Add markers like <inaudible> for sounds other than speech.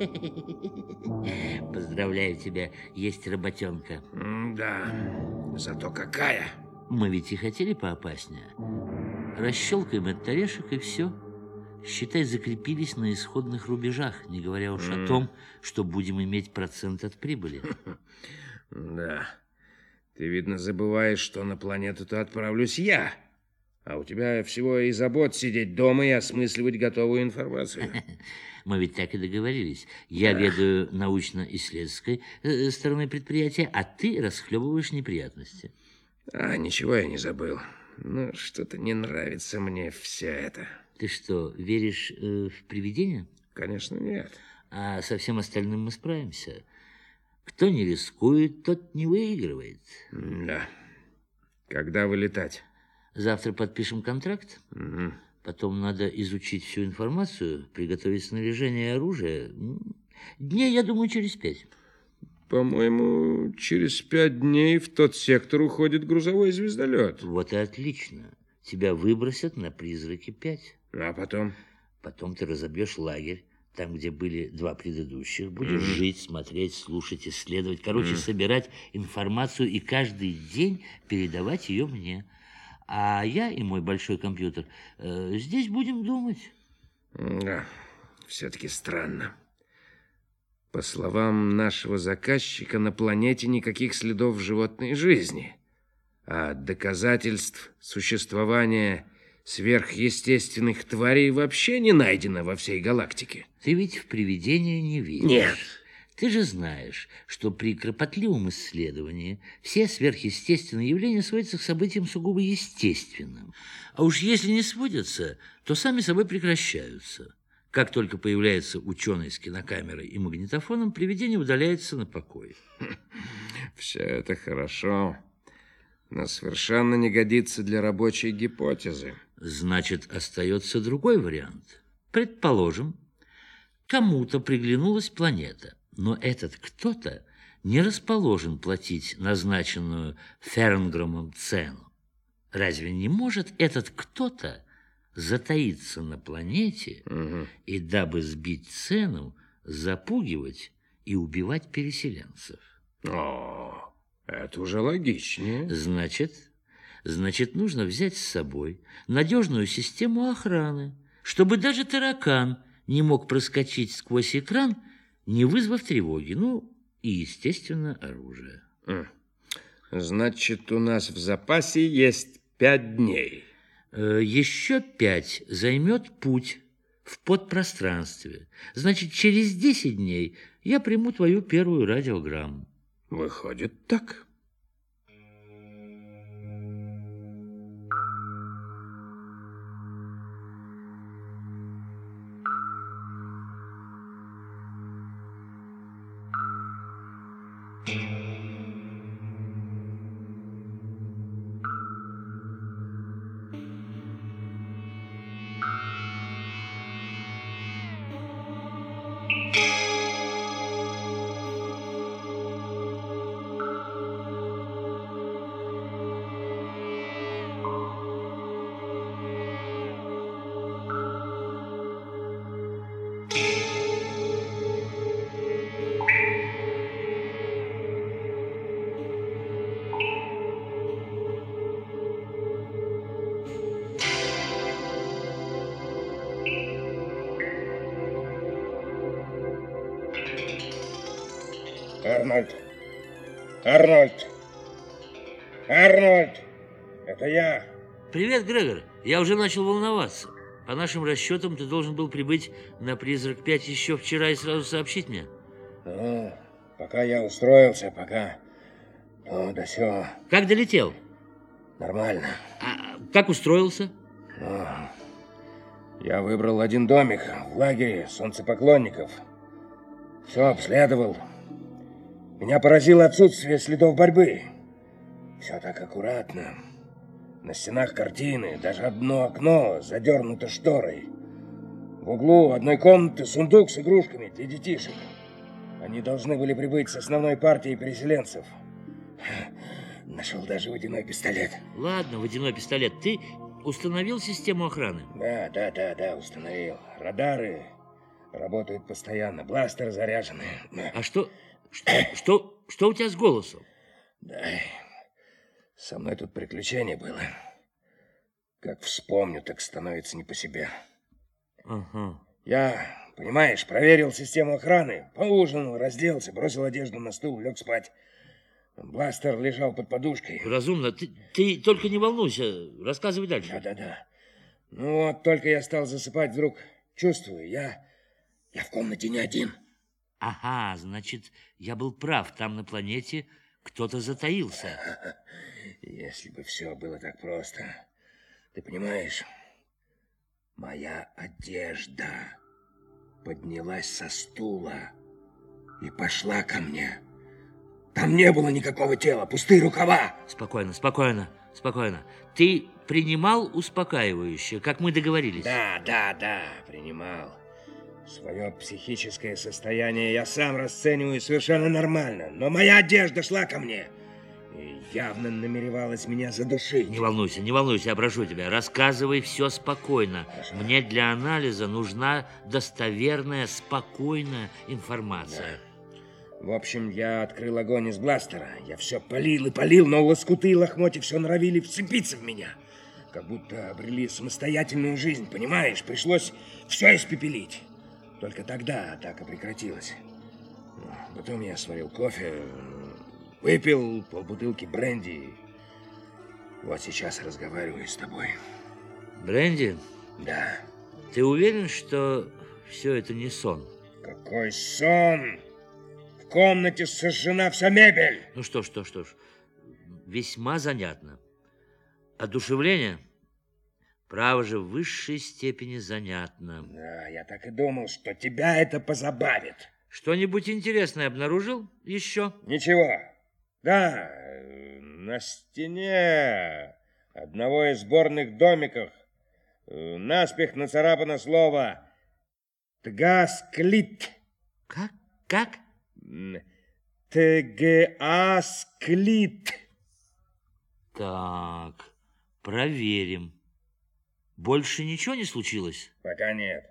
<laughs> Поздравляю тебя, есть работенка. Да, зато какая. Мы ведь и хотели поопаснее. Расщелкаем этот орешек и все. Считай, закрепились на исходных рубежах, не говоря уж mm. о том, что будем иметь процент от прибыли. <laughs> Да. Ты, видно, забываешь, что на планету-то отправлюсь я. А у тебя всего и забот сидеть дома и осмысливать готовую информацию. <laughs> Мы ведь так и договорились. Я ведаю научно-исследовательской э, стороной предприятия, а ты расхлебываешь неприятности. А, ничего я не забыл. Ну, что-то не нравится мне все это. Ты что, веришь э, в привидения? Конечно, нет. А со всем остальным мы справимся. Кто не рискует, тот не выигрывает. Да. Когда вылетать? Завтра подпишем контракт. Угу. Потом надо изучить всю информацию, приготовить снаряжение и оружие. Дней, я думаю, через пять. По-моему, через пять дней в тот сектор уходит грузовой звездолет. Вот и отлично. Тебя выбросят на призраки пять. А потом? Потом ты разобьешь лагерь, там, где были два предыдущих. Будешь mm. жить, смотреть, слушать, исследовать. Короче, mm. собирать информацию и каждый день передавать ее мне. А я и мой большой компьютер э, здесь будем думать. Да, все-таки странно. По словам нашего заказчика, на планете никаких следов животной жизни. А доказательств существования сверхъестественных тварей вообще не найдено во всей галактике. Ты ведь в привидения не веришь. Нет. Ты же знаешь, что при кропотливом исследовании все сверхъестественные явления сводятся к событиям сугубо естественным. А уж если не сводятся, то сами собой прекращаются. Как только появляется ученый с кинокамерой и магнитофоном, привидение удаляется на покой. <laughs> Все это хорошо, но совершенно не годится для рабочей гипотезы. Значит, остается другой вариант. Предположим, кому-то приглянулась планета но этот кто-то не расположен платить назначенную Фернгромом цену. Разве не может этот кто-то затаиться на планете угу. и, дабы сбить цену, запугивать и убивать переселенцев? О, это уже логичнее. Значит, значит, нужно взять с собой надежную систему охраны, чтобы даже таракан не мог проскочить сквозь экран не вызвав тревоги. Ну, и, естественно, оружие. Значит, у нас в запасе есть пять дней. Э, еще пять займет путь в подпространстве. Значит, через десять дней я приму твою первую радиограмму. Выходит так. Арнольд. Арнольд. Арнольд. Это я. Привет, Грегор. Я уже начал волноваться. По нашим расчетам, ты должен был прибыть на «Призрак 5» еще вчера и сразу сообщить мне. Ну, пока я устроился, пока... Ну, да все. Как долетел? Нормально. А как устроился? Ну, я выбрал один домик в лагере солнцепоклонников. Все обследовал, меня поразило отсутствие следов борьбы. Все так аккуратно. На стенах картины, даже одно окно задернуто шторой. В углу одной комнаты сундук с игрушками для детишек. Они должны были прибыть с основной партией переселенцев. <laughs> Нашел даже водяной пистолет. Ладно, водяной пистолет. Ты установил систему охраны? Да, да, да, да, установил. Радары, Работают постоянно, бластеры заряжены. А что, что, что, что у тебя с голосом? Да, со мной тут приключение было. Как вспомню, так становится не по себе. Ага. Я, понимаешь, проверил систему охраны, поужинал, разделся, бросил одежду на стул, лег спать. Бластер лежал под подушкой. Разумно. Ты, ты только не волнуйся. Рассказывай дальше. Да-да-да. Ну вот, только я стал засыпать, вдруг чувствую, я, я в комнате не один. Ага, значит, я был прав. Там на планете кто-то затаился. <laughs> Если бы все было так просто. Ты понимаешь, моя одежда поднялась со стула и пошла ко мне. Там не было никакого тела, пустые рукава. Спокойно, спокойно, спокойно. Ты принимал успокаивающее, как мы договорились? Да, да, да, принимал. Свое психическое состояние я сам расцениваю совершенно нормально, но моя одежда шла ко мне и явно намеревалась меня задушить. Не волнуйся, не волнуйся, я прошу тебя, рассказывай все спокойно. Хорошо. Мне для анализа нужна достоверная, спокойная информация. Да. В общем, я открыл огонь из бластера. Я все полил и полил, но лоскуты и лохмотья все норовили вцепиться в меня. Как будто обрели самостоятельную жизнь, понимаешь? Пришлось все испепелить. Только тогда атака прекратилась. Потом я сварил кофе, выпил полбутылки бренди. Вот сейчас разговариваю с тобой. Бренди, Да. ты уверен, что все это не сон? Какой сон! В комнате сожжена вся мебель. Ну что ж, что ж, что ж, весьма занятно. Одушевление, право же, в высшей степени занятно. Да, я так и думал, что тебя это позабавит. Что-нибудь интересное обнаружил еще? Ничего. Да, э, на стене одного из сборных домиков э, наспех нацарапано слово «Тгасклит». Как? Как? «Тгасклит». Так, проверим. Больше ничего не случилось? Пока нет.